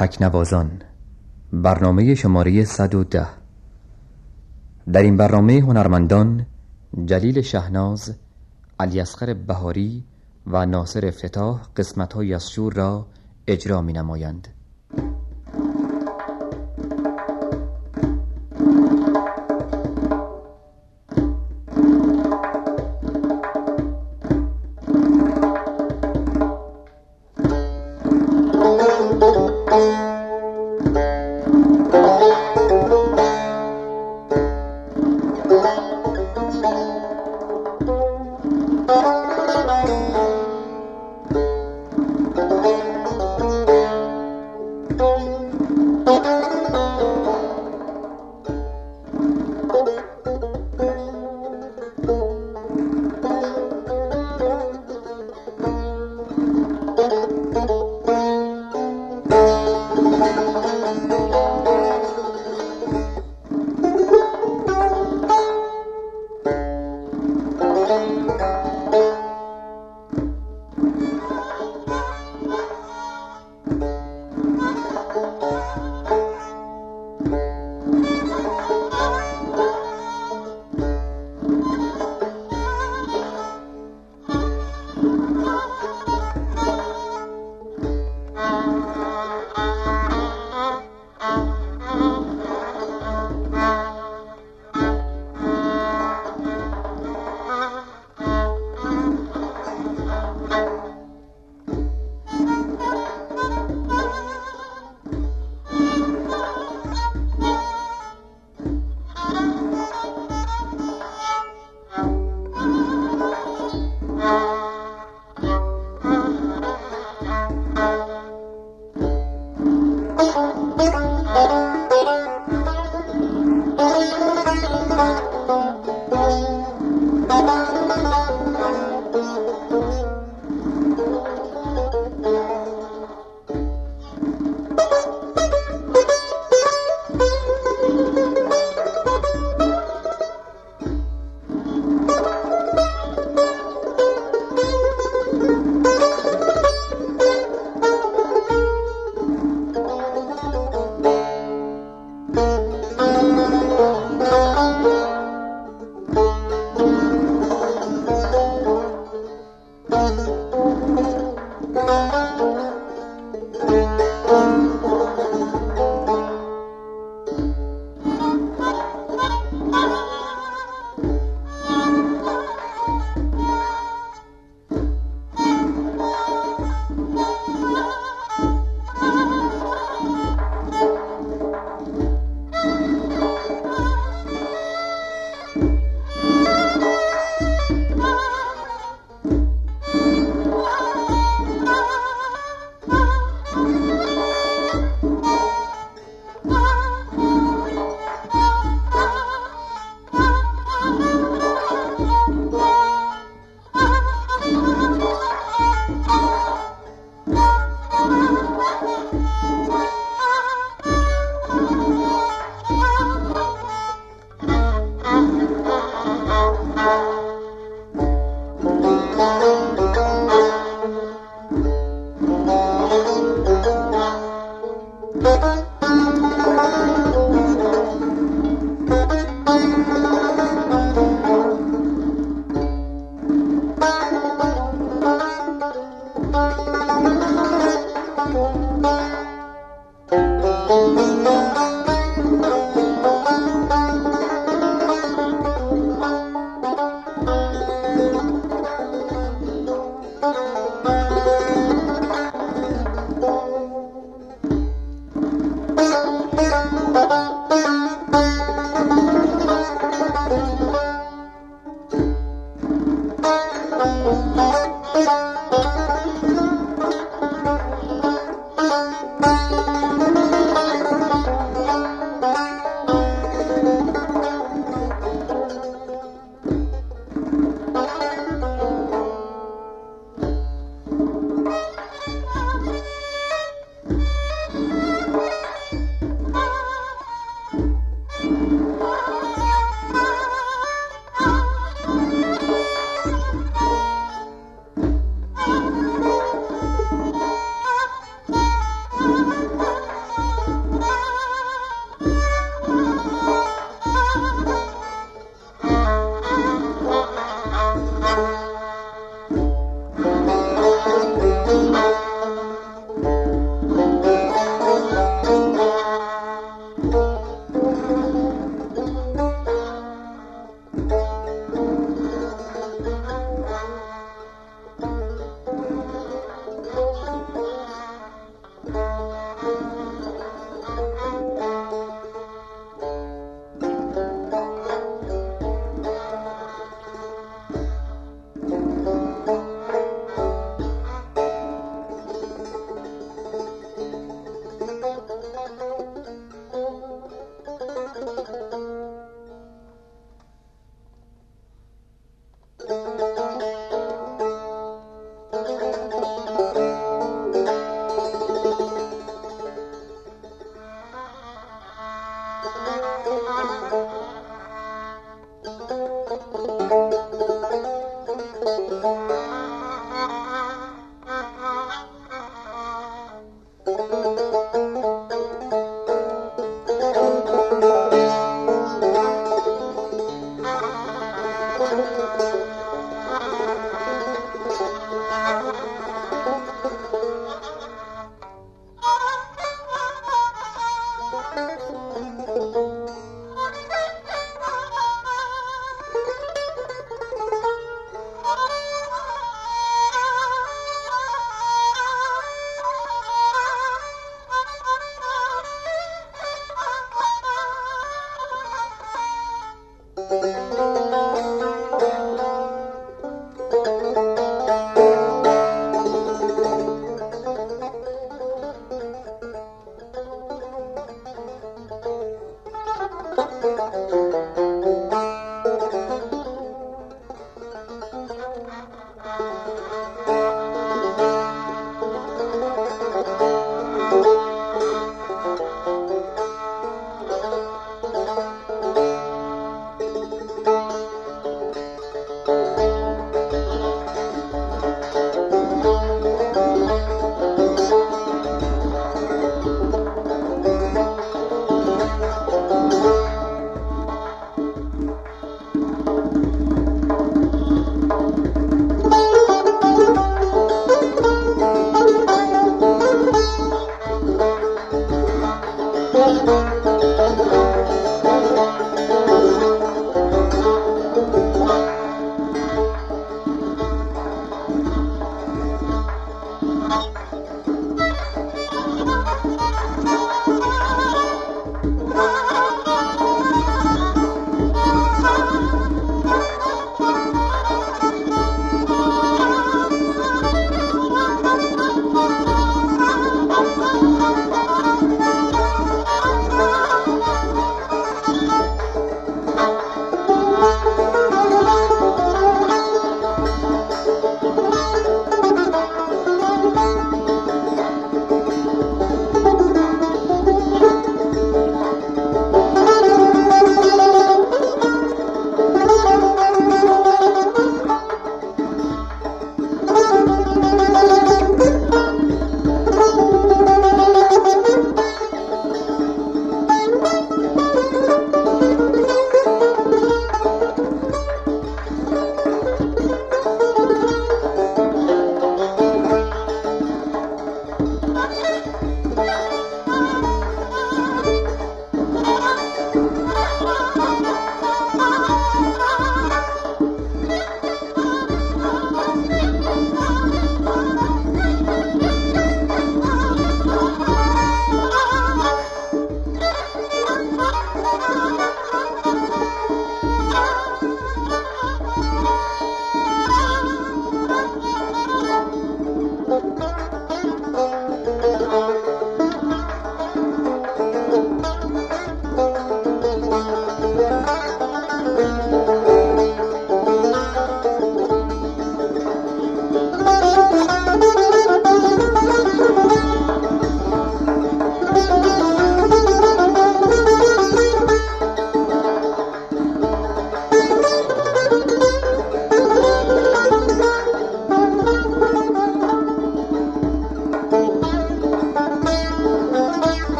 تکنوازان برنامه شماره 110 در این برنامه هنرمندان جلیل شهناز علی اصغر بهاری و ناصر افتتاح قسمت های از شور را اجرا می نمایند. Bye.